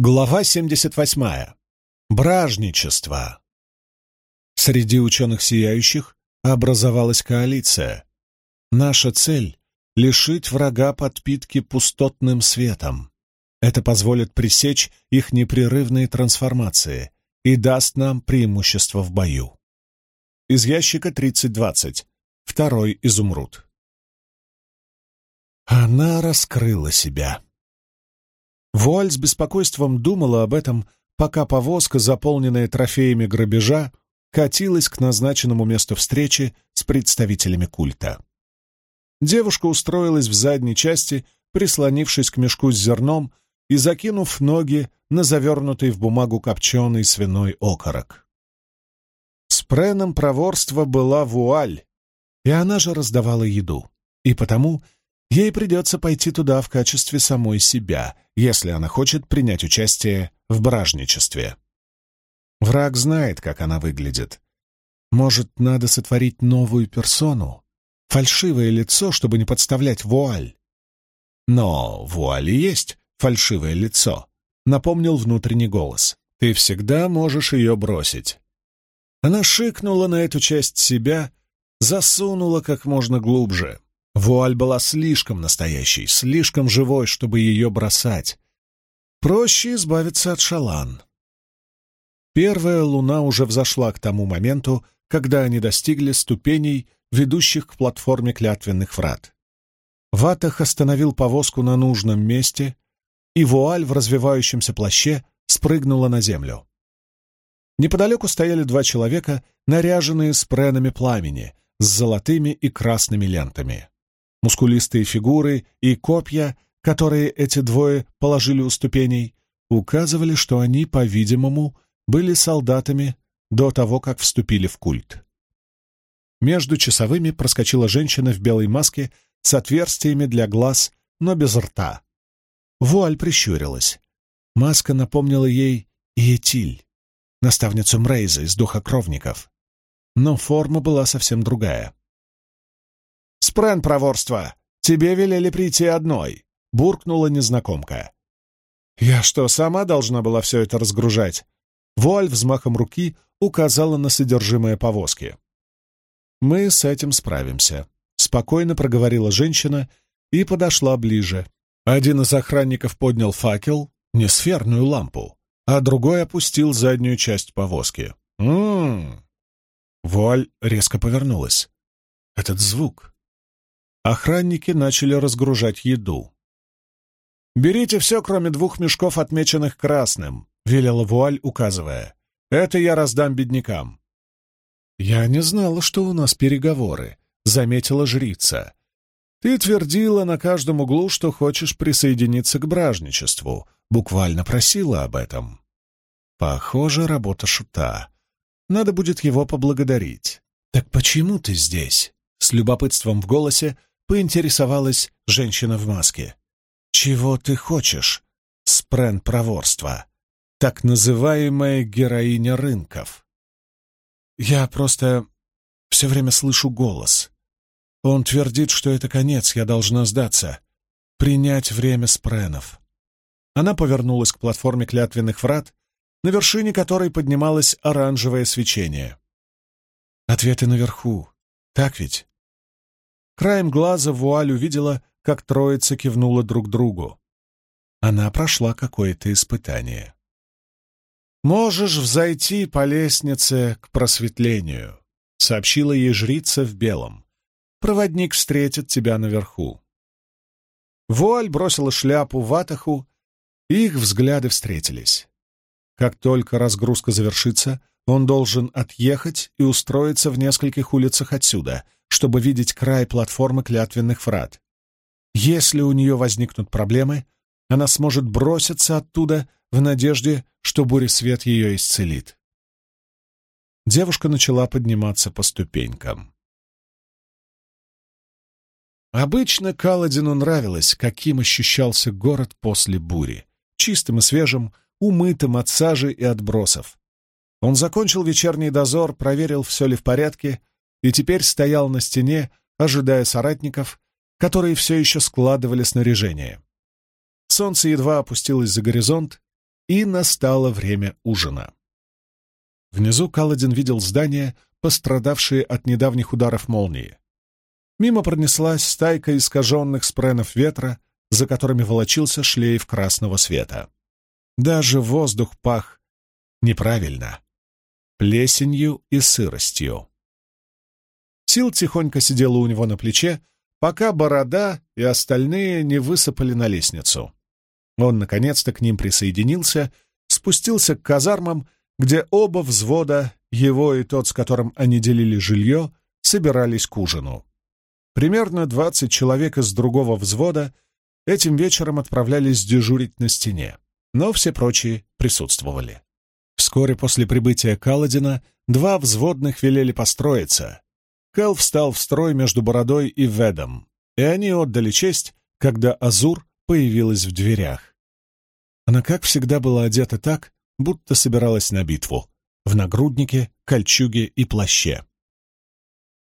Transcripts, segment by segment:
Глава 78. Бражничество. Среди ученых сияющих образовалась коалиция. Наша цель — лишить врага подпитки пустотным светом. Это позволит пресечь их непрерывные трансформации и даст нам преимущество в бою. Из ящика 3020. Второй изумруд. Она раскрыла себя. Вуаль с беспокойством думала об этом, пока повозка, заполненная трофеями грабежа, катилась к назначенному месту встречи с представителями культа. Девушка устроилась в задней части, прислонившись к мешку с зерном и закинув ноги на завернутый в бумагу копченый свиной окорок. С Преном проворства была вуаль, и она же раздавала еду, и потому ей придется пойти туда в качестве самой себя — если она хочет принять участие в бражничестве. Враг знает, как она выглядит. Может, надо сотворить новую персону, фальшивое лицо, чтобы не подставлять вуаль. Но вуаль и есть фальшивое лицо, напомнил внутренний голос. Ты всегда можешь ее бросить. Она шикнула на эту часть себя, засунула как можно глубже. Вуаль была слишком настоящей, слишком живой, чтобы ее бросать. Проще избавиться от шалан. Первая луна уже взошла к тому моменту, когда они достигли ступеней, ведущих к платформе клятвенных врат. Ватах остановил повозку на нужном месте, и вуаль в развивающемся плаще спрыгнула на землю. Неподалеку стояли два человека, наряженные спренами пламени, с золотыми и красными лентами. Мускулистые фигуры и копья, которые эти двое положили у ступеней, указывали, что они, по-видимому, были солдатами до того, как вступили в культ. Между часовыми проскочила женщина в белой маске с отверстиями для глаз, но без рта. Вуаль прищурилась. Маска напомнила ей Иетиль, наставницу Мрейза из Духа Кровников. Но форма была совсем другая. «Спрен проворства! Тебе велели прийти одной!» — буркнула незнакомка. «Я что, сама должна была все это разгружать?» Вуаль взмахом руки указала на содержимое повозки. «Мы с этим справимся», — спокойно проговорила женщина и подошла ближе. Один из охранников поднял факел, не сферную лампу, а другой опустил заднюю часть повозки. «М-м-м!» Вуаль резко повернулась. «Этот звук! Охранники начали разгружать еду. «Берите все, кроме двух мешков, отмеченных красным», — велела вуаль, указывая. «Это я раздам беднякам». «Я не знала, что у нас переговоры», — заметила жрица. «Ты твердила на каждом углу, что хочешь присоединиться к бражничеству, буквально просила об этом». «Похоже, работа шута. Надо будет его поблагодарить». «Так почему ты здесь?» С любопытством в голосе поинтересовалась женщина в маске. «Чего ты хочешь, спрен проворства? Так называемая героиня рынков». «Я просто все время слышу голос. Он твердит, что это конец, я должна сдаться. Принять время спренов». Она повернулась к платформе клятвенных врат, на вершине которой поднималось оранжевое свечение. «Ответы наверху. Так ведь?» Краем глаза вуаль увидела, как троица кивнула друг другу. Она прошла какое-то испытание. «Можешь взойти по лестнице к просветлению», — сообщила ей жрица в белом. «Проводник встретит тебя наверху». Вуаль бросила шляпу в атаху, и их взгляды встретились. Как только разгрузка завершится, он должен отъехать и устроиться в нескольких улицах отсюда — чтобы видеть край платформы клятвенных врат. Если у нее возникнут проблемы, она сможет броситься оттуда в надежде, что буресвет ее исцелит. Девушка начала подниматься по ступенькам. Обычно Каладину нравилось, каким ощущался город после бури. Чистым и свежим, умытым от сажи и отбросов. Он закончил вечерний дозор, проверил, все ли в порядке, и теперь стоял на стене, ожидая соратников, которые все еще складывали снаряжение. Солнце едва опустилось за горизонт, и настало время ужина. Внизу Каладин видел здания, пострадавшие от недавних ударов молнии. Мимо пронеслась стайка искаженных спренов ветра, за которыми волочился шлейф красного света. Даже воздух пах неправильно, плесенью и сыростью. Сил тихонько сидела у него на плече, пока борода и остальные не высыпали на лестницу. Он, наконец-то, к ним присоединился, спустился к казармам, где оба взвода, его и тот, с которым они делили жилье, собирались к ужину. Примерно двадцать человек из другого взвода этим вечером отправлялись дежурить на стене, но все прочие присутствовали. Вскоре после прибытия Каладина два взводных велели построиться. Кэл встал в строй между Бородой и Ведом, и они отдали честь, когда Азур появилась в дверях. Она, как всегда, была одета так, будто собиралась на битву, в нагруднике, кольчуге и плаще.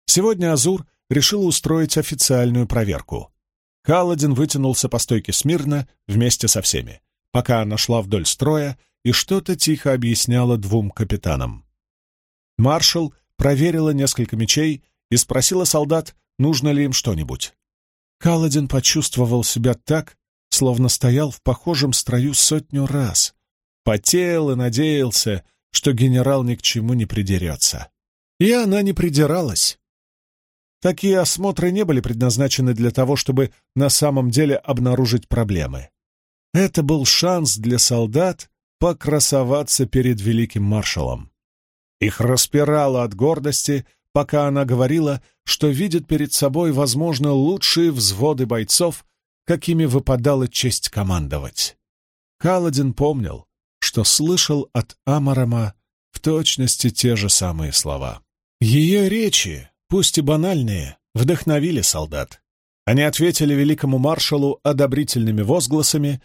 Сегодня Азур решила устроить официальную проверку. Каладин вытянулся по стойке смирно вместе со всеми, пока она шла вдоль строя и что-то тихо объясняла двум капитанам. Маршал проверила несколько мечей и спросила солдат, нужно ли им что-нибудь. Каладин почувствовал себя так, словно стоял в похожем строю сотню раз, потел и надеялся, что генерал ни к чему не придерется. И она не придиралась. Такие осмотры не были предназначены для того, чтобы на самом деле обнаружить проблемы. Это был шанс для солдат покрасоваться перед великим маршалом. Их распирало от гордости, пока она говорила, что видит перед собой, возможно, лучшие взводы бойцов, какими выпадала честь командовать. Каладин помнил, что слышал от Амарама в точности те же самые слова. Ее речи, пусть и банальные, вдохновили солдат. Они ответили великому маршалу одобрительными возгласами,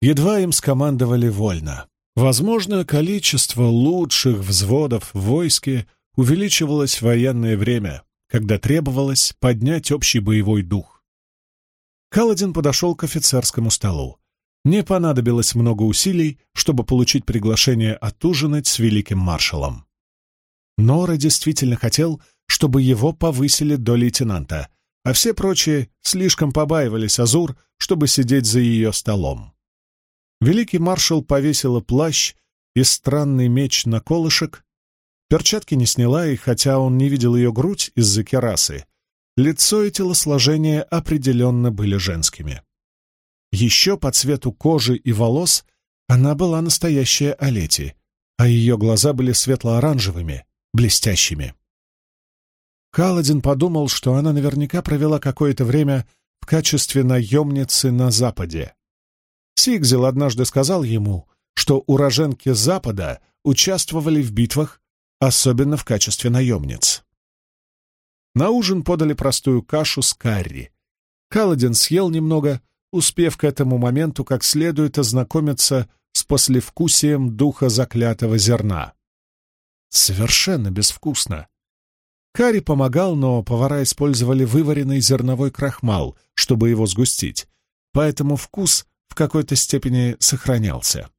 едва им скомандовали вольно. Возможно, количество лучших взводов в войске увеличивалось военное время, когда требовалось поднять общий боевой дух. Каладин подошел к офицерскому столу. Не понадобилось много усилий, чтобы получить приглашение отужинать с великим маршалом. Нора действительно хотел, чтобы его повысили до лейтенанта, а все прочие слишком побаивались Азур, чтобы сидеть за ее столом. Великий маршал повесила плащ и странный меч на колышек. Перчатки не сняла, и хотя он не видел ее грудь из-за керасы, лицо и телосложение определенно были женскими. Еще по цвету кожи и волос она была настоящая Олети, а ее глаза были светло-оранжевыми, блестящими. Каладин подумал, что она наверняка провела какое-то время в качестве наемницы на Западе. Сигзел однажды сказал ему, что уроженки Запада участвовали в битвах, особенно в качестве наемниц. На ужин подали простую кашу с карри. Каладин съел немного, успев к этому моменту как следует ознакомиться с послевкусием духа заклятого зерна. Совершенно безвкусно. Карри помогал, но повара использовали вываренный зерновой крахмал, чтобы его сгустить, поэтому вкус в какой-то степени сохранялся.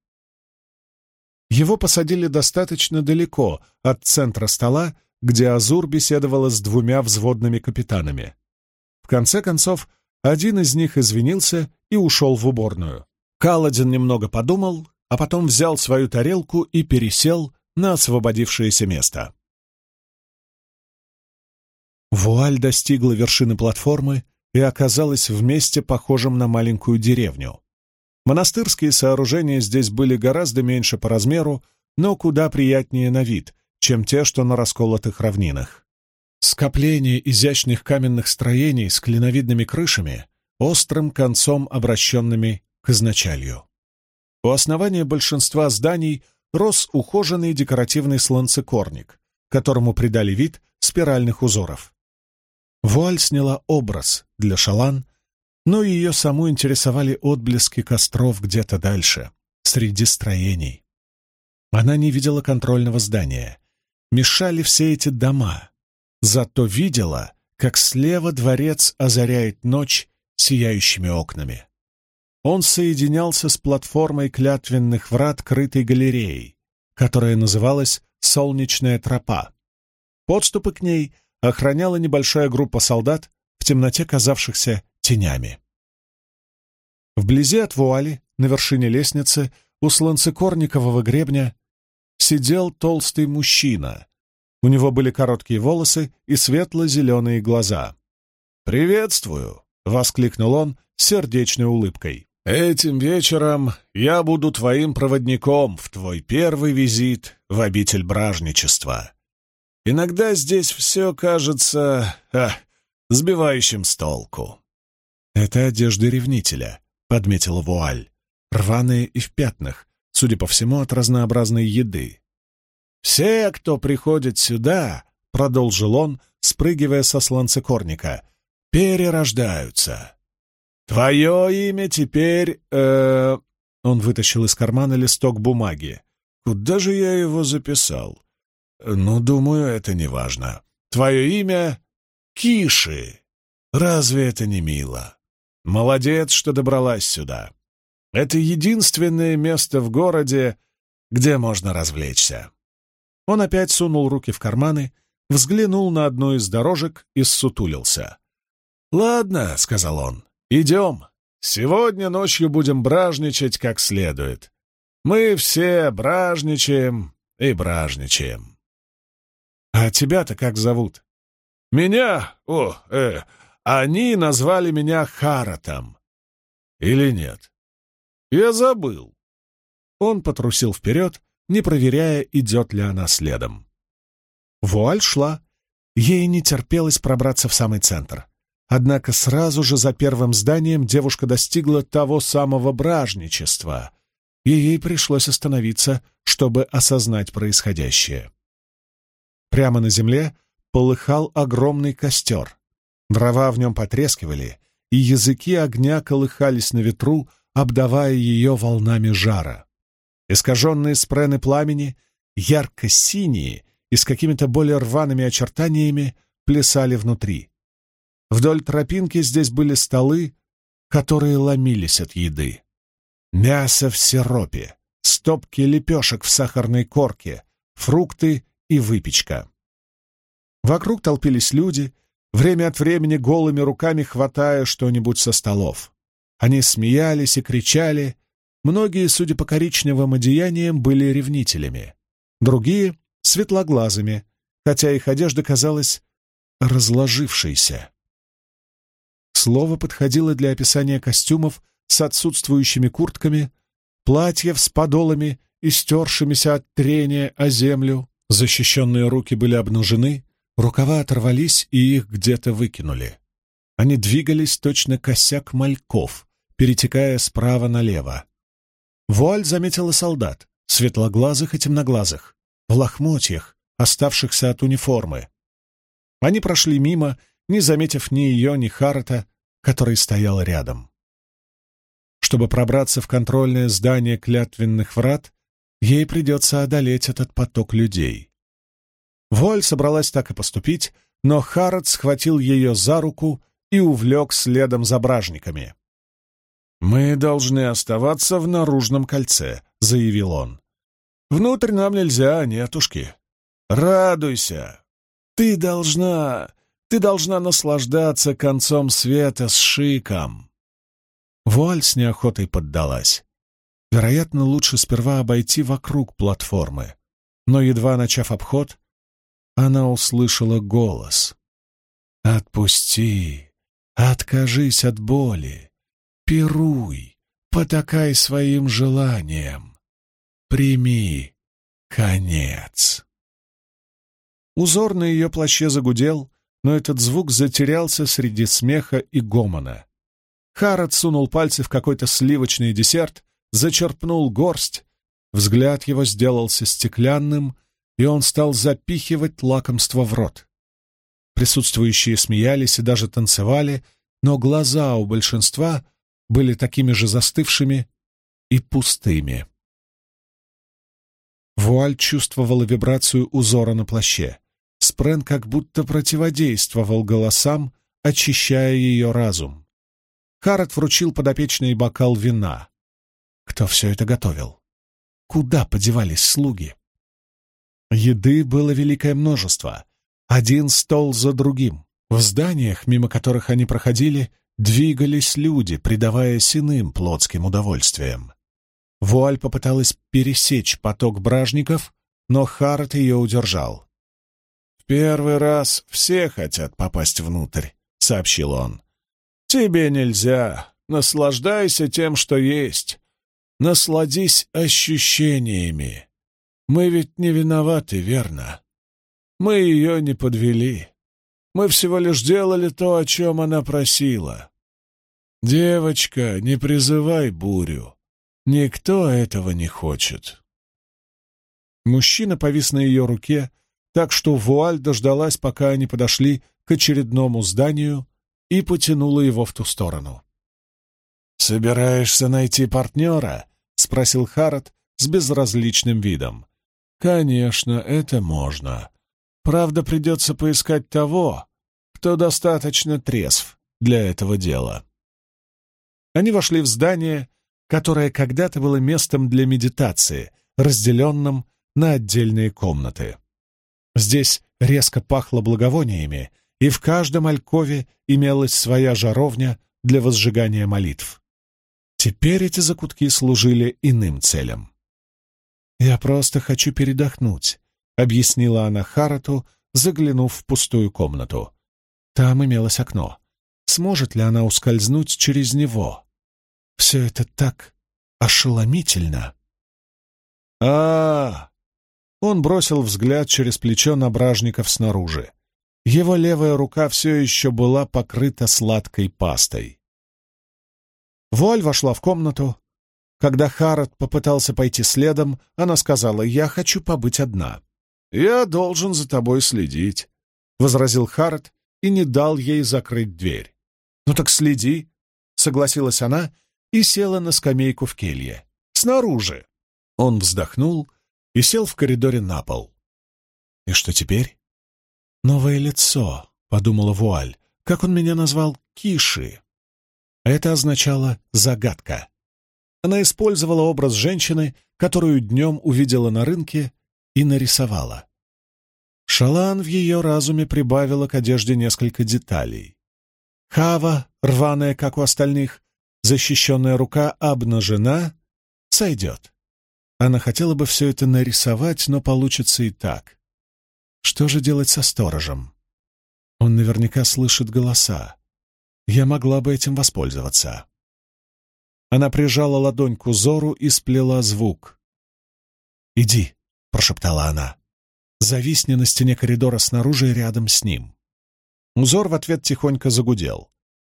Его посадили достаточно далеко от центра стола, где Азур беседовала с двумя взводными капитанами. В конце концов, один из них извинился и ушел в уборную. Каладин немного подумал, а потом взял свою тарелку и пересел на освободившееся место. Вуаль достигла вершины платформы и оказалась в месте, похожем на маленькую деревню. Монастырские сооружения здесь были гораздо меньше по размеру, но куда приятнее на вид, чем те, что на расколотых равнинах. Скопление изящных каменных строений с клиновидными крышами, острым концом обращенными к изначалью. У основания большинства зданий рос ухоженный декоративный слонцекорник, которому придали вид спиральных узоров. Вуаль сняла образ для шалан, но ее саму интересовали отблески костров где-то дальше, среди строений. Она не видела контрольного здания. Мешали все эти дома. Зато видела, как слева дворец озаряет ночь сияющими окнами. он соединялся с платформой клятвенных врат крытой галереей, которая называлась «Солнечная тропа». Подступы к ней охраняла небольшая группа солдат, в темноте казавшихся тенями. Вблизи от вуали, на вершине лестницы, у сланцекорникового гребня, сидел толстый мужчина. У него были короткие волосы и светло-зеленые глаза. «Приветствую!» — воскликнул он сердечной улыбкой. «Этим вечером я буду твоим проводником в твой первый визит в обитель бражничества. Иногда здесь все кажется а, сбивающим с толку». «Это одежда ревнителя», — подметила Вуаль, рваные и в пятнах, судя по всему, от разнообразной еды. «Все, кто приходит сюда», — продолжил он, спрыгивая со сланцекорника, — «перерождаются. Твое имя теперь...» э Он вытащил из кармана листок бумаги. «Куда же я его записал?» «Ну, думаю, это не важно. Твое имя — Киши. Разве это не мило? Молодец, что добралась сюда. Это единственное место в городе, где можно развлечься». Он опять сунул руки в карманы, взглянул на одну из дорожек и ссутулился. «Ладно», — сказал он, — «идем. Сегодня ночью будем бражничать как следует. Мы все бражничаем и бражничаем». «А тебя-то как зовут?» «Меня? О, э, они назвали меня Харатом». «Или нет?» «Я забыл». Он потрусил вперед, не проверяя, идет ли она следом. Вуаль шла. Ей не терпелось пробраться в самый центр. Однако сразу же за первым зданием девушка достигла того самого бражничества, и ей пришлось остановиться, чтобы осознать происходящее. Прямо на земле полыхал огромный костер. Дрова в нем потрескивали, и языки огня колыхались на ветру, обдавая ее волнами жара. Искаженные спрены пламени, ярко-синие и с какими-то более рваными очертаниями, плясали внутри. Вдоль тропинки здесь были столы, которые ломились от еды. Мясо в сиропе, стопки лепешек в сахарной корке, фрукты и выпечка. Вокруг толпились люди, время от времени голыми руками хватая что-нибудь со столов. Они смеялись и кричали, Многие, судя по коричневым одеяниям, были ревнителями. Другие — светлоглазыми, хотя их одежда казалась разложившейся. Слово подходило для описания костюмов с отсутствующими куртками, платьев с подолами и стершимися от трения о землю. Защищенные руки были обнажены, рукава оторвались и их где-то выкинули. Они двигались точно косяк мальков, перетекая справа налево. Вуаль заметила солдат, светлоглазых и темноглазых, в лохмотьях, оставшихся от униформы. Они прошли мимо, не заметив ни ее, ни Харата, который стоял рядом. Чтобы пробраться в контрольное здание клятвенных врат, ей придется одолеть этот поток людей. Воль собралась так и поступить, но Харат схватил ее за руку и увлек следом за бражниками. «Мы должны оставаться в наружном кольце», — заявил он. «Внутрь нам нельзя, нетушки. Радуйся. Ты должна... Ты должна наслаждаться концом света с шиком». Вуаль с неохотой поддалась. Вероятно, лучше сперва обойти вокруг платформы. Но, едва начав обход, она услышала голос. «Отпусти! Откажись от боли! Пируй, потакай своим желаниям. Прими конец. Узор на ее плаще загудел, но этот звук затерялся среди смеха и гомона. Харат сунул пальцы в какой-то сливочный десерт, зачерпнул горсть, взгляд его сделался стеклянным, и он стал запихивать лакомство в рот. Присутствующие смеялись и даже танцевали, но глаза у большинства были такими же застывшими и пустыми. Вуаль чувствовала вибрацию узора на плаще. Спрен как будто противодействовал голосам, очищая ее разум. Харат вручил подопечный бокал вина. Кто все это готовил? Куда подевались слуги? Еды было великое множество, один стол за другим. В зданиях, мимо которых они проходили, двигались люди, предаваясь иным плотским удовольствиям. Вуаль попыталась пересечь поток бражников, но Харт ее удержал. «В первый раз все хотят попасть внутрь», — сообщил он. «Тебе нельзя. Наслаждайся тем, что есть. Насладись ощущениями. Мы ведь не виноваты, верно? Мы ее не подвели. Мы всего лишь делали то, о чем она просила. Девочка, не призывай бурю. Никто этого не хочет. Мужчина повис на ее руке, так что вуаль дождалась, пока они подошли к очередному зданию и потянула его в ту сторону. «Собираешься найти партнера?» — спросил Харрот с безразличным видом. «Конечно, это можно. Правда, придется поискать того, кто достаточно трезв для этого дела». Они вошли в здание, которое когда-то было местом для медитации, разделенным на отдельные комнаты. Здесь резко пахло благовониями, и в каждом алькове имелась своя жаровня для возжигания молитв. Теперь эти закутки служили иным целям. «Я просто хочу передохнуть», — объяснила она Харату, заглянув в пустую комнату. Там имелось окно. Сможет ли она ускользнуть через него? Все это так ошеломительно. а, -а, -а Он бросил взгляд через плечо на бражников снаружи. Его левая рука все еще была покрыта сладкой пастой. Вуаль вошла в комнату. Когда Харрот попытался пойти следом, она сказала, «Я хочу побыть одна». «Я должен за тобой следить», — возразил Харрот и не дал ей закрыть дверь. «Ну так следи», — согласилась она и села на скамейку в келье. «Снаружи!» Он вздохнул и сел в коридоре на пол. «И что теперь?» «Новое лицо», — подумала Вуаль. «Как он меня назвал? Киши». Это означало «загадка». Она использовала образ женщины, которую днем увидела на рынке, и нарисовала. Шалан в ее разуме прибавила к одежде несколько деталей. Хава, рваная, как у остальных, защищенная рука обнажена, сойдет. Она хотела бы все это нарисовать, но получится и так. Что же делать со сторожем? Он наверняка слышит голоса. Я могла бы этим воспользоваться. Она прижала ладонь к узору и сплела звук. «Иди», — прошептала она. «Зависни на стене коридора снаружи рядом с ним». Узор в ответ тихонько загудел.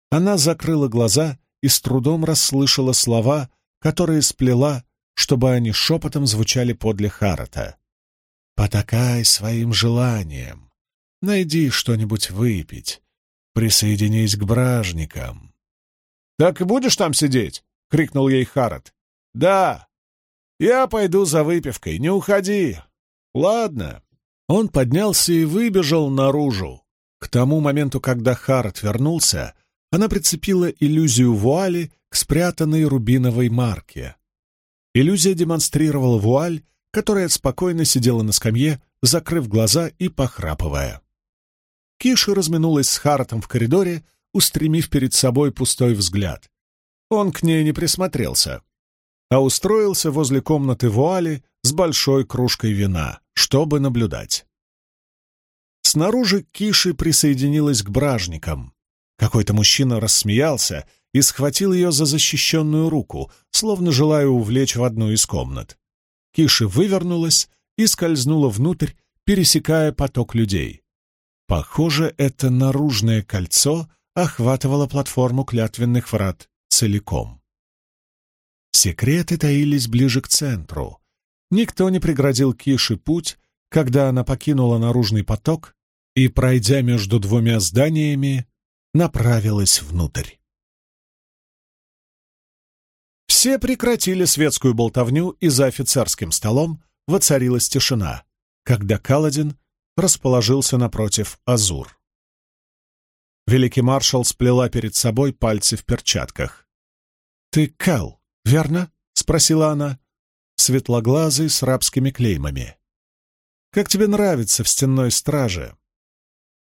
Она закрыла глаза и с трудом расслышала слова, которые сплела, чтобы они шепотом звучали подле Харата. «Потакай своим желанием. Найди что-нибудь выпить. Присоединись к бражникам». «Так и будешь там сидеть?» — крикнул ей Харат. «Да. Я пойду за выпивкой. Не уходи. Ладно». Он поднялся и выбежал наружу. К тому моменту, когда Харат вернулся, она прицепила иллюзию вуали к спрятанной рубиновой марке. Иллюзия демонстрировала вуаль, которая спокойно сидела на скамье, закрыв глаза и похрапывая. Киша разминулась с Хартом в коридоре, устремив перед собой пустой взгляд. Он к ней не присмотрелся, а устроился возле комнаты вуали с большой кружкой вина, чтобы наблюдать. Снаружи Киши присоединилась к бражникам. Какой-то мужчина рассмеялся и схватил ее за защищенную руку, словно желая увлечь в одну из комнат. Киши вывернулась и скользнула внутрь, пересекая поток людей. Похоже, это наружное кольцо охватывало платформу клятвенных врат целиком. Секреты таились ближе к центру. Никто не преградил Киши путь, когда она покинула наружный поток и, пройдя между двумя зданиями, направилась внутрь. Все прекратили светскую болтовню, и за офицерским столом воцарилась тишина, когда Каладин расположился напротив Азур. Великий маршал сплела перед собой пальцы в перчатках. «Ты Кэл, верно?» — спросила она. Светлоглазый с рабскими клеймами. «Как тебе нравится в стенной страже?»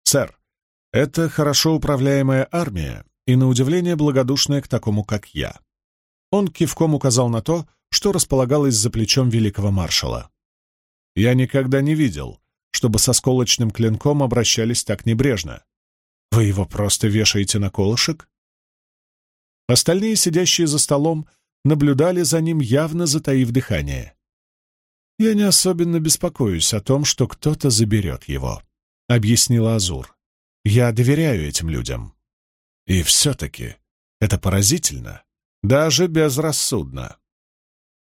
«Сэр, это хорошо управляемая армия и, на удивление, благодушная к такому, как я». Он кивком указал на то, что располагалось за плечом великого маршала. «Я никогда не видел, чтобы со сколочным клинком обращались так небрежно. Вы его просто вешаете на колышек?» Остальные, сидящие за столом, наблюдали за ним, явно затаив дыхание. «Я не особенно беспокоюсь о том, что кто-то заберет его», — объяснила Азур. «Я доверяю этим людям». И все-таки это поразительно, даже безрассудно.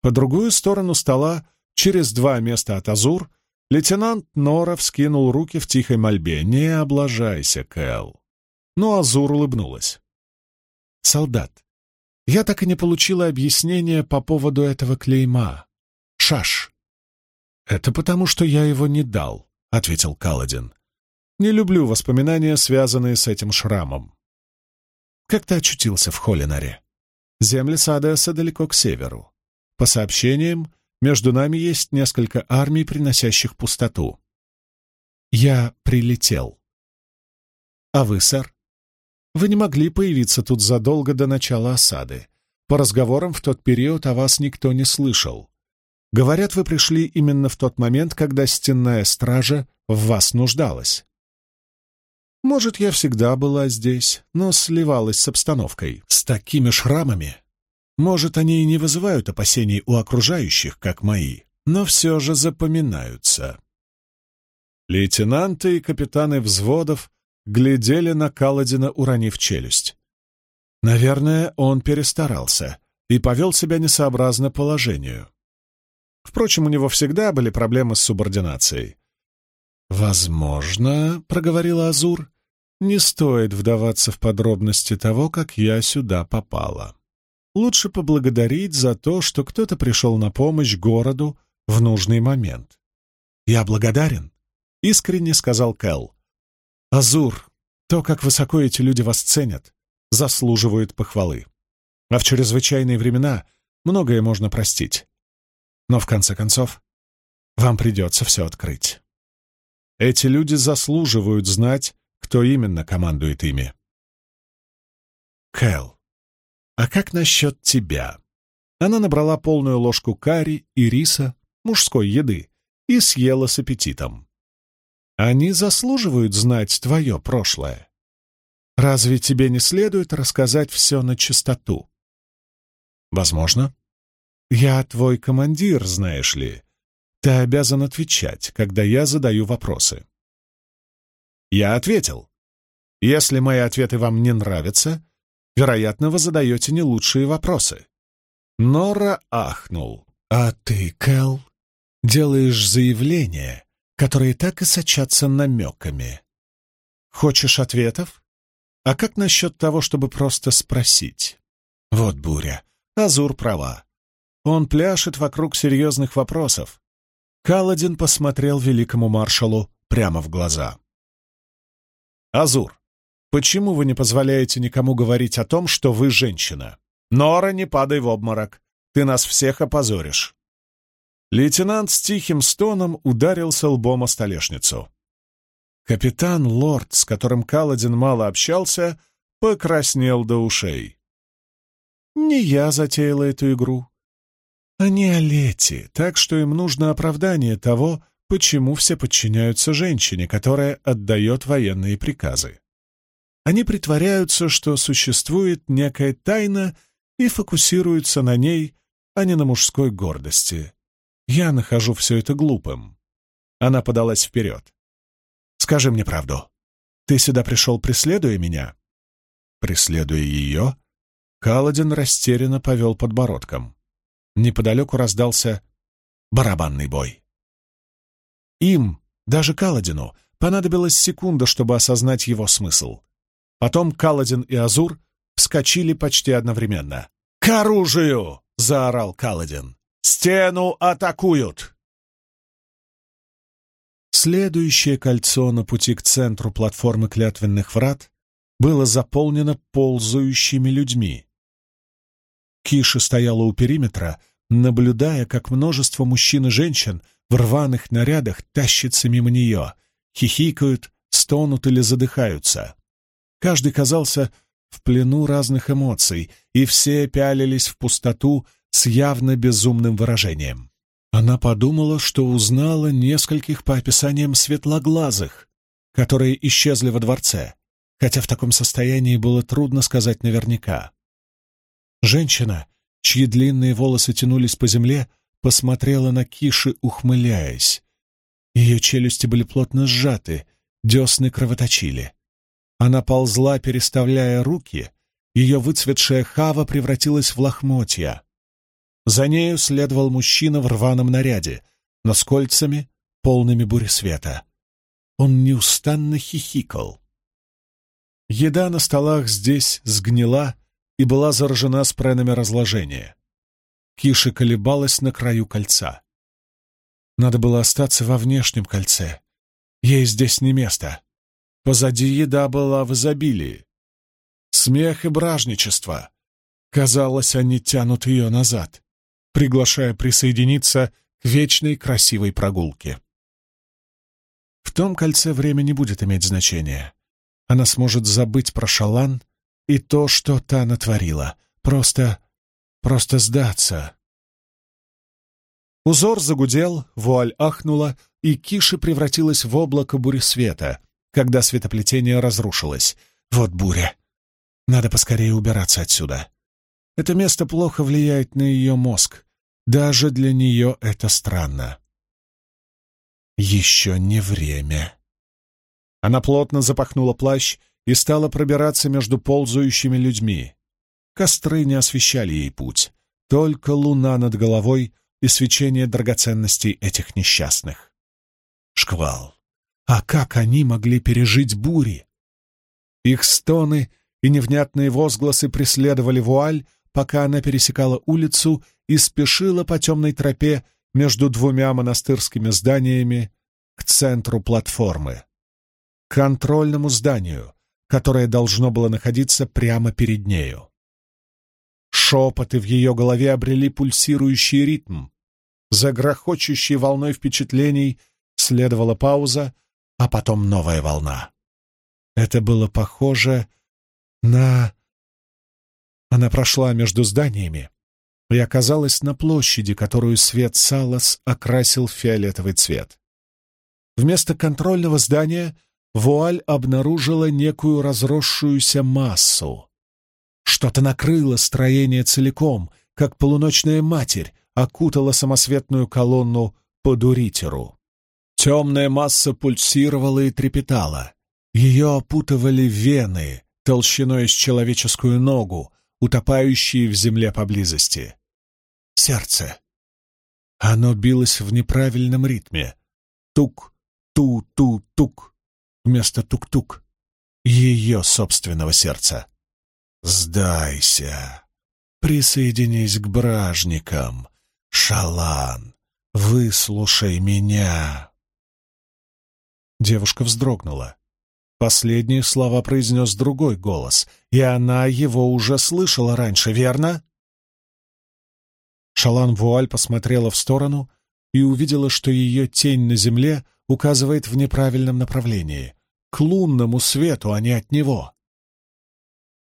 По другую сторону стола, через два места от Азур, лейтенант Нора вскинул руки в тихой мольбе. «Не облажайся, Кэл». Но Азур улыбнулась. «Солдат, я так и не получила объяснения по поводу этого клейма. Шаш». «Это потому, что я его не дал», — ответил Каладин. «Не люблю воспоминания, связанные с этим шрамом». «Как ты очутился в Холинаре?» «Земли Садеса далеко к северу. По сообщениям, между нами есть несколько армий, приносящих пустоту. Я прилетел. А вы, сэр? Вы не могли появиться тут задолго до начала осады. По разговорам в тот период о вас никто не слышал. Говорят, вы пришли именно в тот момент, когда стенная стража в вас нуждалась. Может, я всегда была здесь, но сливалась с обстановкой. С такими шрамами может, они и не вызывают опасений у окружающих, как мои, но все же запоминаются. Лейтенанты и капитаны взводов глядели на Каладина, уронив челюсть. Наверное, он перестарался и повел себя несообразно положению. Впрочем, у него всегда были проблемы с субординацией. «Возможно, — проговорила Азур, — не стоит вдаваться в подробности того, как я сюда попала лучше поблагодарить за то, что кто-то пришел на помощь городу в нужный момент. «Я благодарен», — искренне сказал Кэл. «Азур, то, как высоко эти люди вас ценят, заслуживает похвалы. А в чрезвычайные времена многое можно простить. Но, в конце концов, вам придется все открыть. Эти люди заслуживают знать, кто именно командует ими». Кэл, «А как насчет тебя?» Она набрала полную ложку карри и риса, мужской еды, и съела с аппетитом. «Они заслуживают знать твое прошлое. Разве тебе не следует рассказать все на чистоту?» «Возможно. Я твой командир, знаешь ли. Ты обязан отвечать, когда я задаю вопросы». Я ответил. «Если мои ответы вам не нравятся, Вероятно, вы задаете не лучшие вопросы. Нора ахнул. «А ты, Кэл, делаешь заявления, которые так и сочатся намеками. Хочешь ответов? А как насчет того, чтобы просто спросить? Вот буря. Азур права. Он пляшет вокруг серьезных вопросов. Каладин посмотрел великому маршалу прямо в глаза. «Азур, Почему вы не позволяете никому говорить о том, что вы женщина? Нора, не падай в обморок. Ты нас всех опозоришь. Лейтенант с тихим стоном ударился лбом о столешницу. Капитан Лорд, с которым Каладин мало общался, покраснел до ушей. «Не я затеяла эту игру. Они Олети, так что им нужно оправдание того, почему все подчиняются женщине, которая отдает военные приказы. Они притворяются, что существует некая тайна и фокусируются на ней, а не на мужской гордости. Я нахожу все это глупым. Она подалась вперед. «Скажи мне правду. Ты сюда пришел, преследуя меня?» Преследуя ее, Каладин растерянно повел подбородком. Неподалеку раздался барабанный бой. Им, даже Каладину, понадобилась секунда, чтобы осознать его смысл. Потом Каладин и Азур вскочили почти одновременно. «К оружию!» — заорал Каладин. «Стену атакуют!» Следующее кольцо на пути к центру платформы клятвенных врат было заполнено ползающими людьми. Киша стояла у периметра, наблюдая, как множество мужчин и женщин в рваных нарядах тащится мимо нее, хихикают, стонут или задыхаются. Каждый казался в плену разных эмоций, и все пялились в пустоту с явно безумным выражением. Она подумала, что узнала нескольких по описаниям светлоглазых, которые исчезли во дворце, хотя в таком состоянии было трудно сказать наверняка. Женщина, чьи длинные волосы тянулись по земле, посмотрела на Киши, ухмыляясь. Ее челюсти были плотно сжаты, десны кровоточили. Она ползла, переставляя руки, ее выцветшая хава превратилась в лохмотья. За нею следовал мужчина в рваном наряде, но с кольцами, полными бури света. Он неустанно хихикал. Еда на столах здесь сгнила и была заражена спренами разложения. Киша колебалась на краю кольца. Надо было остаться во внешнем кольце. Ей здесь не место. Позади еда была в изобилии. Смех и бражничество. Казалось, они тянут ее назад, приглашая присоединиться к вечной красивой прогулке. В том кольце время не будет иметь значения. Она сможет забыть про Шалан и то, что та натворила. Просто Просто сдаться. Узор загудел, вуаль ахнула, и Киши превратилась в облако света, когда светоплетение разрушилось. Вот буря. Надо поскорее убираться отсюда. Это место плохо влияет на ее мозг. Даже для нее это странно. Еще не время. Она плотно запахнула плащ и стала пробираться между ползающими людьми. Костры не освещали ей путь, только луна над головой и свечение драгоценностей этих несчастных. Шквал. А как они могли пережить бури? Их стоны и невнятные возгласы преследовали вуаль, пока она пересекала улицу и спешила по темной тропе между двумя монастырскими зданиями к центру платформы, к контрольному зданию, которое должно было находиться прямо перед нею. Шепоты в ее голове обрели пульсирующий ритм. За грохочущей волной впечатлений следовала пауза, а потом новая волна. Это было похоже на... Она прошла между зданиями и оказалась на площади, которую свет Салас окрасил в фиолетовый цвет. Вместо контрольного здания вуаль обнаружила некую разросшуюся массу. Что-то накрыло строение целиком, как полуночная матерь окутала самосветную колонну по Дуритеру. Темная масса пульсировала и трепетала. Ее опутывали вены толщиной с человеческую ногу, утопающие в земле поблизости. Сердце. Оно билось в неправильном ритме. Тук, ту-ту-тук вместо тук-тук ее собственного сердца. Сдайся. Присоединись к бражникам. Шалан, выслушай меня. Девушка вздрогнула. Последние слова произнес другой голос, и она его уже слышала раньше, верно? Шалан Вуаль посмотрела в сторону и увидела, что ее тень на земле указывает в неправильном направлении, к лунному свету, а не от него.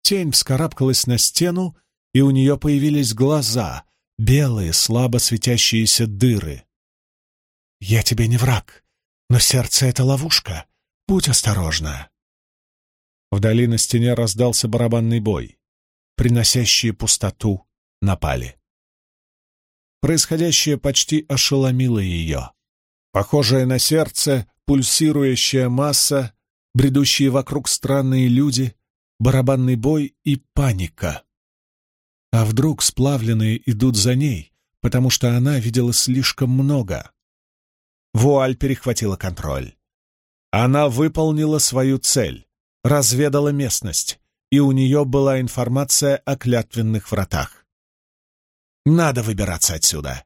Тень вскарабкалась на стену, и у нее появились глаза, белые, слабо светящиеся дыры. «Я тебе не враг, но сердце — это ловушка. Будь осторожна». Вдали на стене раздался барабанный бой. Приносящие пустоту напали. Происходящее почти ошеломило ее. Похожая на сердце, пульсирующая масса, бредущие вокруг странные люди, барабанный бой и паника. А вдруг сплавленные идут за ней, потому что она видела слишком много? Вуаль перехватила контроль. Она выполнила свою цель, разведала местность, и у нее была информация о клятвенных вратах. Надо выбираться отсюда.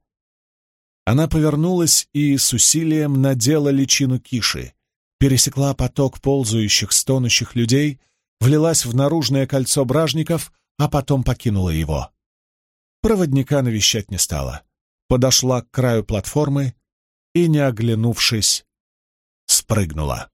Она повернулась и с усилием надела личину киши, пересекла поток ползающих, стонущих людей — влилась в наружное кольцо бражников, а потом покинула его. Проводника навещать не стала. Подошла к краю платформы и, не оглянувшись, спрыгнула.